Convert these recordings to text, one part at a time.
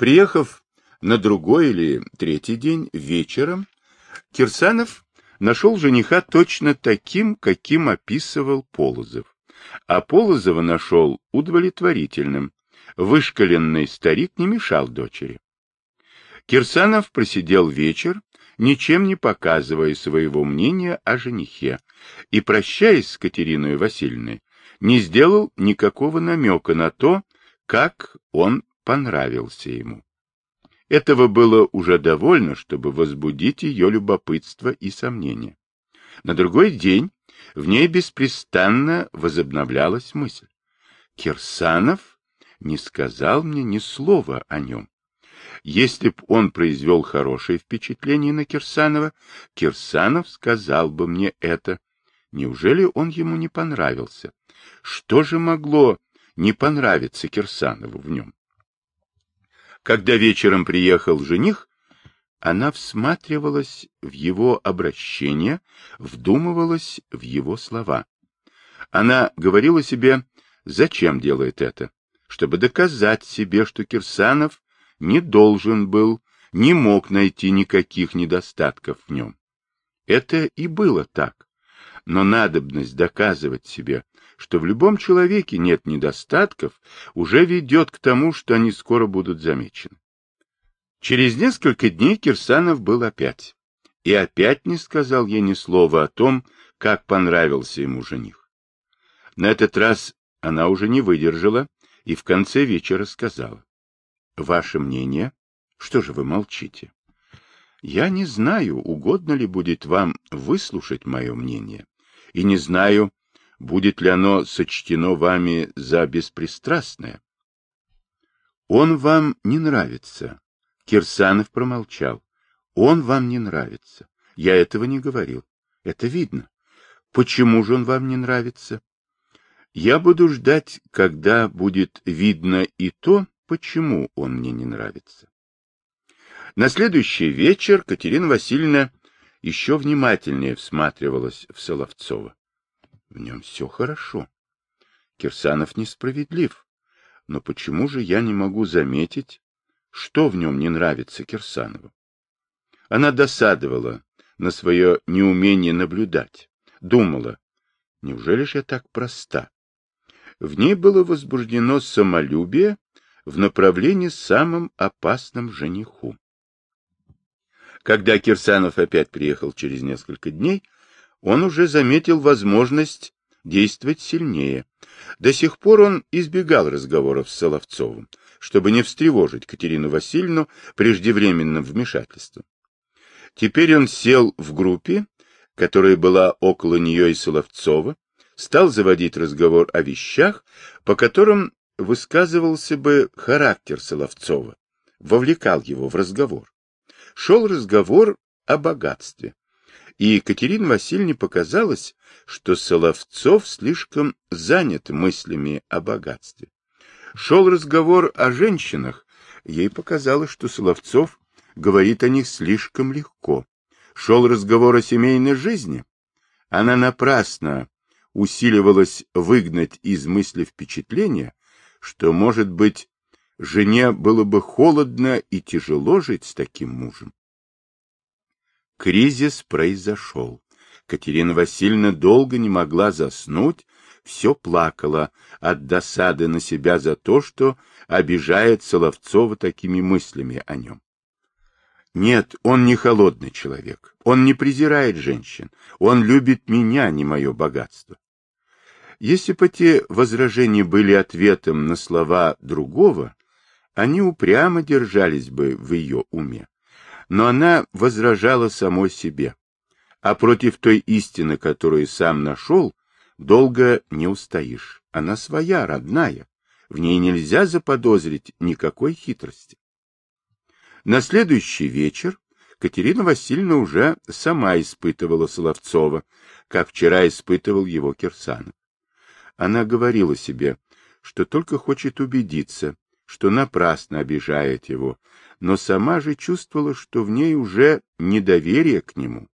Приехав на другой или третий день вечером, Кирсанов нашел жениха точно таким, каким описывал Полозов. А Полозова нашел удовлетворительным. Вышкаленный старик не мешал дочери. Кирсанов просидел вечер, ничем не показывая своего мнения о женихе, и, прощаясь с Катериной Васильевной, не сделал никакого намека на то, как он понравился ему. Этого было уже довольно, чтобы возбудить ее любопытство и сомнение. На другой день в ней беспрестанно возобновлялась мысль. Кирсанов не сказал мне ни слова о нем. Если б он произвел хорошее впечатление на Кирсанова, Кирсанов сказал бы мне это. Неужели он ему не понравился? Что же могло не понравиться Кирсанову в нем? Когда вечером приехал жених, она всматривалась в его обращение, вдумывалась в его слова. Она говорила себе, зачем делает это? Чтобы доказать себе, что Кирсанов не должен был, не мог найти никаких недостатков в нем. Это и было так. Но надобность доказывать себе, что в любом человеке нет недостатков, уже ведет к тому, что они скоро будут замечены. Через несколько дней Кирсанов был опять. И опять не сказал ей ни слова о том, как понравился ему жених. На этот раз она уже не выдержала и в конце вечера сказала. — Ваше мнение? Что же вы молчите? — Я не знаю, угодно ли будет вам выслушать мое мнение, и не знаю, будет ли оно сочтено вами за беспристрастное. Он вам не нравится. Кирсанов промолчал. Он вам не нравится. Я этого не говорил. Это видно. Почему же он вам не нравится? Я буду ждать, когда будет видно и то, почему он мне не нравится. На следующий вечер Катерина Васильевна еще внимательнее всматривалась в Соловцова. В нем все хорошо. Кирсанов несправедлив. Но почему же я не могу заметить, что в нем не нравится Кирсанову? Она досадовала на свое неумение наблюдать. Думала, неужели же я так проста? В ней было возбуждено самолюбие в направлении самым опасным жениху. Когда Кирсанов опять приехал через несколько дней, он уже заметил возможность действовать сильнее. До сих пор он избегал разговоров с Соловцовым, чтобы не встревожить Катерину Васильевну преждевременным вмешательством. Теперь он сел в группе, которая была около нее и Соловцова, стал заводить разговор о вещах, по которым высказывался бы характер Соловцова, вовлекал его в разговор. Шел разговор о богатстве и Екатерине Васильевне показалось, что Соловцов слишком занят мыслями о богатстве. Шел разговор о женщинах, ей показалось, что Соловцов говорит о них слишком легко. Шел разговор о семейной жизни. Она напрасно усиливалась выгнать из мысли впечатление, что, может быть, жене было бы холодно и тяжело жить с таким мужем. Кризис произошел. Катерина Васильевна долго не могла заснуть, все плакала от досады на себя за то, что обижает Соловцова такими мыслями о нем. Нет, он не холодный человек, он не презирает женщин, он любит меня, не мое богатство. Если бы те возражения были ответом на слова другого, они упрямо держались бы в ее уме но она возражала самой себе, а против той истины, которую сам нашел, долго не устоишь. Она своя, родная, в ней нельзя заподозрить никакой хитрости. На следующий вечер Катерина Васильевна уже сама испытывала Соловцова, как вчера испытывал его Кирсанов. Она говорила себе, что только хочет убедиться, что напрасно обижает его, но сама же чувствовала, что в ней уже недоверие к нему.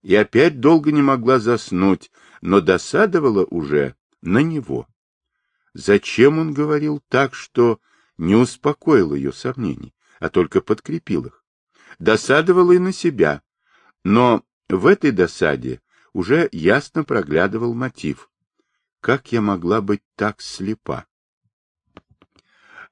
И опять долго не могла заснуть, но досадовала уже на него. Зачем он говорил так, что не успокоил ее сомнений, а только подкрепил их. Досадовал и на себя, но в этой досаде уже ясно проглядывал мотив. Как я могла быть так слепа?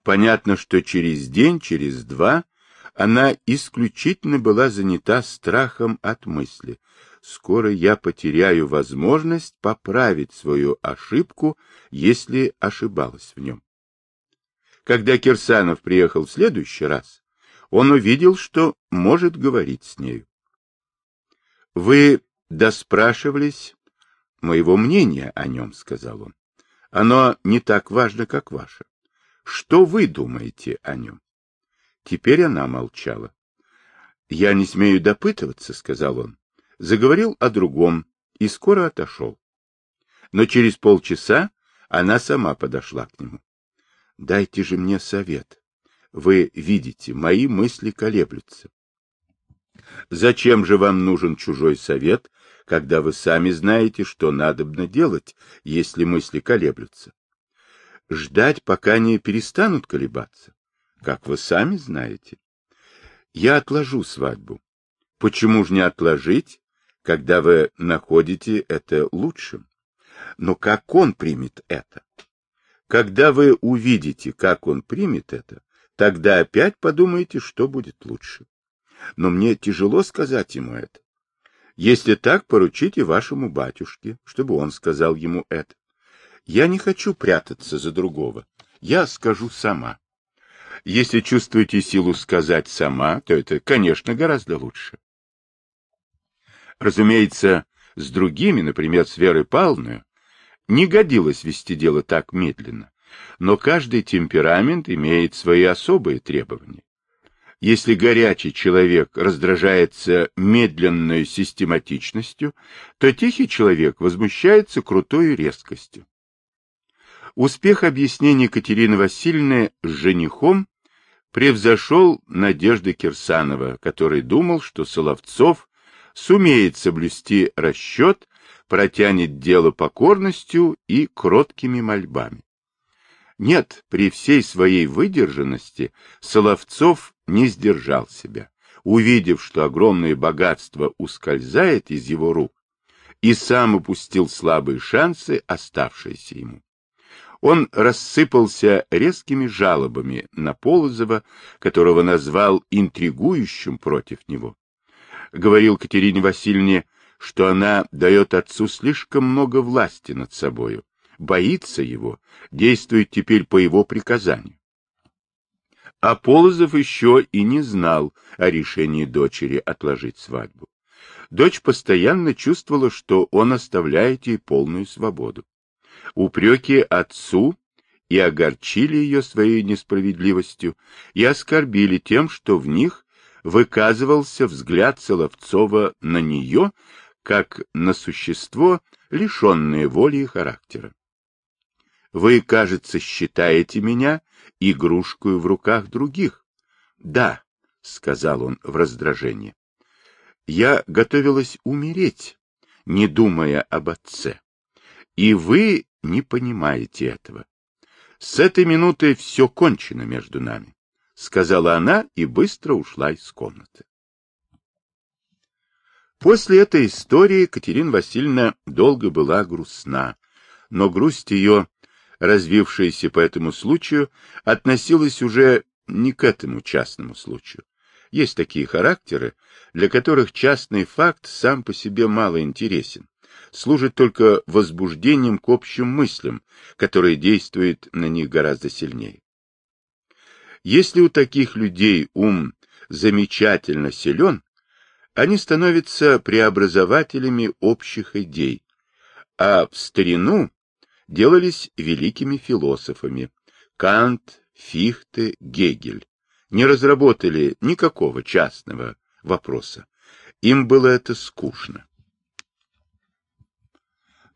Понятно, что через день, через два она исключительно была занята страхом от мысли. Скоро я потеряю возможность поправить свою ошибку, если ошибалась в нем. Когда Кирсанов приехал в следующий раз, он увидел, что может говорить с нею. — Вы доспрашивались моего мнения о нем, — сказал он. — Оно не так важно, как ваше. Что вы думаете о нем? Теперь она молчала. — Я не смею допытываться, — сказал он. Заговорил о другом и скоро отошел. Но через полчаса она сама подошла к нему. — Дайте же мне совет. Вы видите, мои мысли колеблются. — Зачем же вам нужен чужой совет, когда вы сами знаете, что надобно делать, если мысли колеблются? Ждать, пока они перестанут колебаться, как вы сами знаете. Я отложу свадьбу. Почему же не отложить, когда вы находите это лучшим? Но как он примет это? Когда вы увидите, как он примет это, тогда опять подумаете, что будет лучше. Но мне тяжело сказать ему это. Если так, поручите вашему батюшке, чтобы он сказал ему это. Я не хочу прятаться за другого. Я скажу сама. Если чувствуете силу сказать сама, то это, конечно, гораздо лучше. Разумеется, с другими, например, с Верой Павловной, не годилось вести дело так медленно, но каждый темперамент имеет свои особые требования. Если горячий человек раздражается медленной систематичностью, то тихий человек возмущается крутой резкостью. Успех объяснения Екатерины Васильевны с женихом превзошел надежды Кирсанова, который думал, что Соловцов сумеет соблюсти расчет, протянет дело покорностью и кроткими мольбами. Нет, при всей своей выдержанности Соловцов не сдержал себя, увидев, что огромное богатство ускользает из его рук, и сам упустил слабые шансы, оставшиеся ему он рассыпался резкими жалобами на Полозова, которого назвал интригующим против него. Говорил Катерине Васильевне, что она дает отцу слишком много власти над собою, боится его, действует теперь по его приказанию. А Полозов еще и не знал о решении дочери отложить свадьбу. Дочь постоянно чувствовала, что он оставляет ей полную свободу. Упреки отцу и огорчили ее своей несправедливостью, и оскорбили тем, что в них выказывался взгляд Соловцова на нее, как на существо, лишенное воли и характера. Вы, кажется, считаете меня игрушкой в руках других. Да, — сказал он в раздражении. Я готовилась умереть, не думая об отце. И вы не понимаете этого. С этой минуты все кончено между нами, — сказала она и быстро ушла из комнаты. После этой истории Катерина Васильевна долго была грустна, но грусть ее, развившаяся по этому случаю, относилась уже не к этому частному случаю. Есть такие характеры, для которых частный факт сам по себе мало интересен, служит только возбуждением к общим мыслям, которые действуют на них гораздо сильнее. Если у таких людей ум замечательно силен, они становятся преобразователями общих идей, а в старину делались великими философами Кант, Фихте, Гегель, не разработали никакого частного вопроса. Им было это скучно.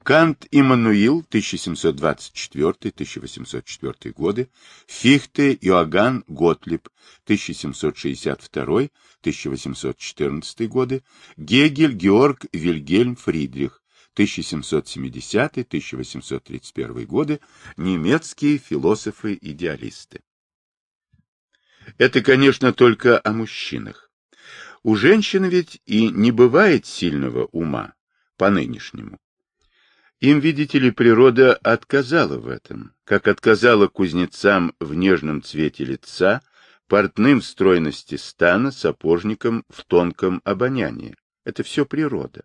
Кант Иммануил, 1724-1804 годы, Фихте Иоганн Готлиб, 1762-1814 годы, Гегель Георг Вильгельм Фридрих, 1770-1831 годы, немецкие философы-идеалисты. Это, конечно, только о мужчинах. У женщин ведь и не бывает сильного ума, по-нынешнему. Им, видите ли, природа отказала в этом, как отказала кузнецам в нежном цвете лица, портным в стройности стана, сапожникам в тонком обонянии. Это все природа.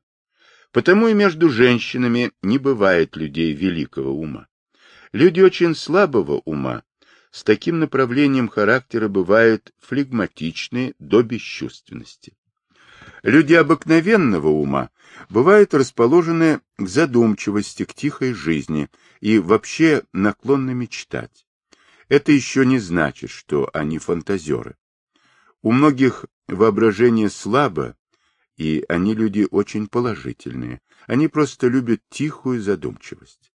Потому и между женщинами не бывает людей великого ума. Люди очень слабого ума, с таким направлением характера бывают флегматичны до бесчувственности. Люди обыкновенного ума бывают расположены к задумчивости, к тихой жизни и вообще наклонны мечтать. Это еще не значит, что они фантазеры. У многих воображение слабо, и они люди очень положительные. Они просто любят тихую задумчивость.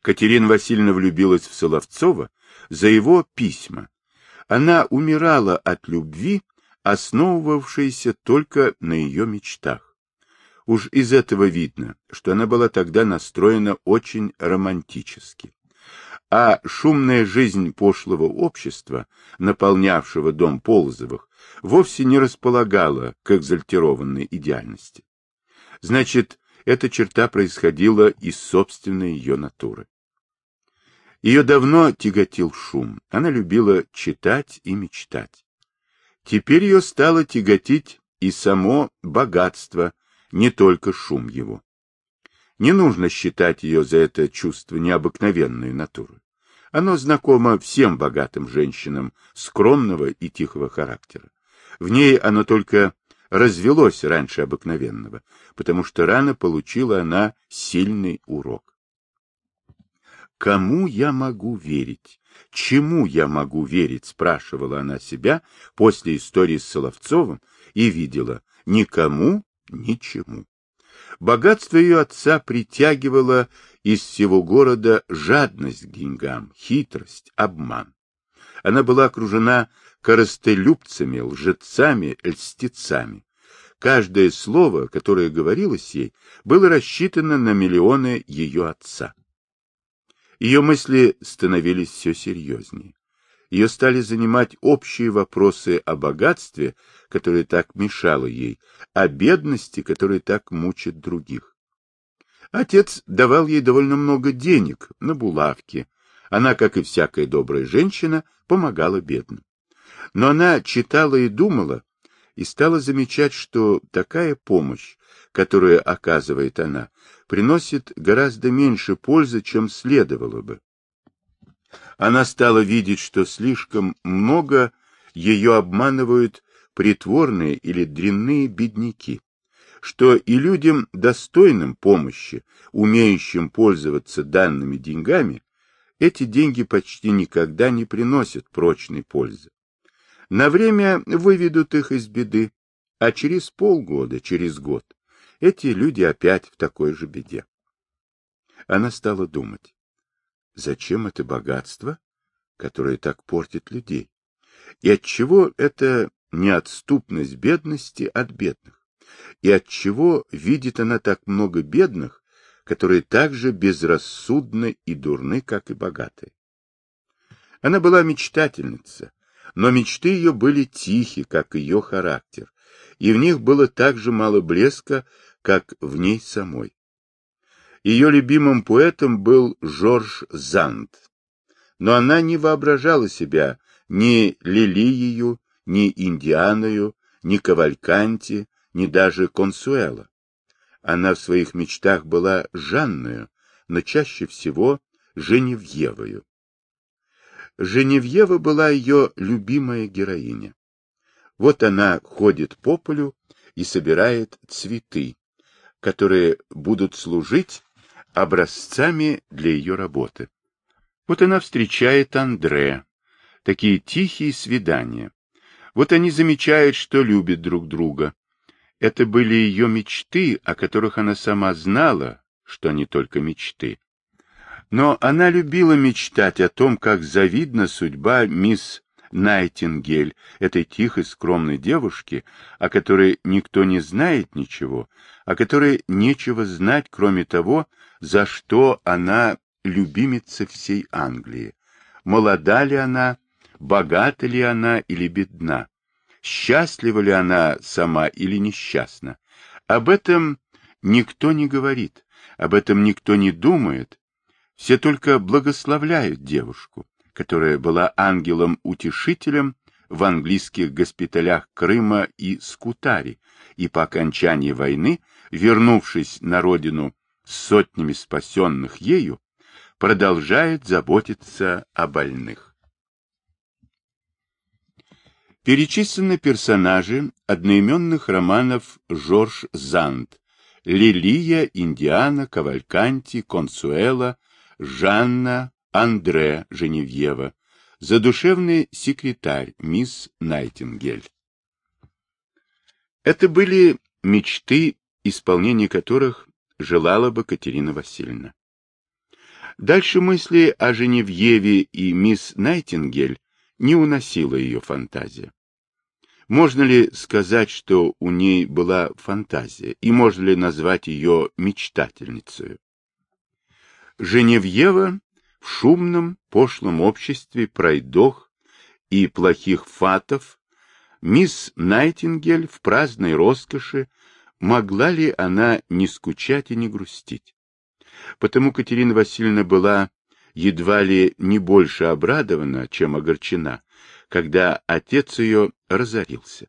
Катерина Васильевна влюбилась в Соловцова за его письма. Она умирала от любви, основывавшейся только на ее мечтах. Уж из этого видно, что она была тогда настроена очень романтически. А шумная жизнь пошлого общества, наполнявшего дом Полозовых, вовсе не располагала к экзальтированной идеальности. Значит, эта черта происходила из собственной ее натуры. Ее давно тяготил шум, она любила читать и мечтать. Теперь ее стало тяготить и само богатство, не только шум его. Не нужно считать ее за это чувство необыкновенной натуры. Оно знакомо всем богатым женщинам скромного и тихого характера. В ней оно только развелось раньше обыкновенного, потому что рано получила она сильный урок. Кому я могу верить? Чему я могу верить? спрашивала она себя после истории с Соловцовым и видела никому, ничему. Богатство ее отца притягивало из всего города жадность к деньгам, хитрость, обман. Она была окружена коростелюбцами, лжецами, льстецами. Каждое слово, которое говорилось ей, было рассчитано на миллионы ее отца. Ее мысли становились все серьезнее. Ее стали занимать общие вопросы о богатстве, которое так мешало ей, о бедности, которая так мучит других. Отец давал ей довольно много денег на булавки. Она, как и всякая добрая женщина, помогала бедным. Но она читала и думала, и стала замечать, что такая помощь, которую оказывает она, приносит гораздо меньше пользы, чем следовало бы. Она стала видеть, что слишком много ее обманывают притворные или дрянные бедняки, что и людям, достойным помощи, умеющим пользоваться данными деньгами, эти деньги почти никогда не приносят прочной пользы. На время выведут их из беды, а через полгода, через год, эти люди опять в такой же беде. Она стала думать, зачем это богатство, которое так портит людей? И отчего это неотступность бедности от бедных? И отчего видит она так много бедных, которые так же безрассудны и дурны, как и богатые? Она была мечтательница, но мечты ее были тихи, как ее характер, и в них было так же мало блеска, как в ней самой. Ее любимым поэтом был Жорж Занд, но она не воображала себя ни Лилией, ни Индианою, ни Кавальканти, ни даже Консуэла. Она в своих мечтах была Жанною, но чаще всего Женевьевою. Женевьева была ее любимая героиня. Вот она ходит по полю и собирает цветы, которые будут служить образцами для ее работы. Вот она встречает Андре. Такие тихие свидания. Вот они замечают, что любят друг друга. Это были ее мечты, о которых она сама знала, что они только мечты. Но она любила мечтать о том, как завидна судьба мисс Найтингель, этой тихой, скромной девушки, о которой никто не знает ничего, о которой нечего знать, кроме того, за что она любимица всей Англии. Молода ли она, богата ли она или бедна, счастлива ли она сама или несчастна. Об этом никто не говорит, об этом никто не думает, все только благословляют девушку, которая была ангелом-утешителем в английских госпиталях Крыма и Скутари, и по окончании войны, вернувшись на родину с сотнями спасенных ею, продолжает заботиться о больных. Перечислены персонажи одноименных романов Жорж Занд, Лилия, Индиана, Кавальканти, Консуэла, Жанна, Андре, Женевьева, задушевный секретарь мисс Найтингель. Это были мечты, исполнение которых желала бы Катерина Васильевна. Дальше мысли о Женевьеве и мисс Найтингель не уносила ее фантазия. Можно ли сказать, что у ней была фантазия, и можно ли назвать ее мечтательницей? Женевьева в шумном, пошлом обществе пройдох и плохих фатов, мисс Найтингель в праздной роскоши, могла ли она не скучать и не грустить? Потому Катерина Васильевна была едва ли не больше обрадована, чем огорчена, когда отец ее разорился.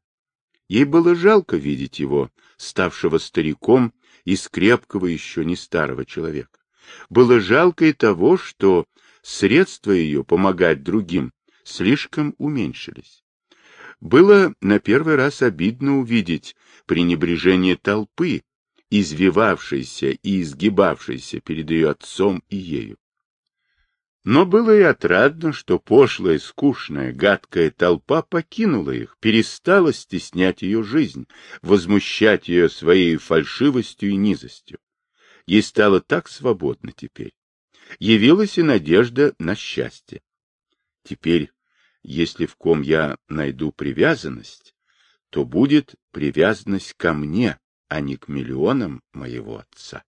Ей было жалко видеть его, ставшего стариком из крепкого еще не старого человека. Было жалко и того, что средства ее помогать другим слишком уменьшились. Было на первый раз обидно увидеть пренебрежение толпы, извивавшейся и изгибавшейся перед ее отцом и ею. Но было и отрадно, что пошлая, скучная, гадкая толпа покинула их, перестала стеснять ее жизнь, возмущать ее своей фальшивостью и низостью. Ей стало так свободно теперь. Явилась и надежда на счастье. Теперь, если в ком я найду привязанность, то будет привязанность ко мне, а не к миллионам моего отца.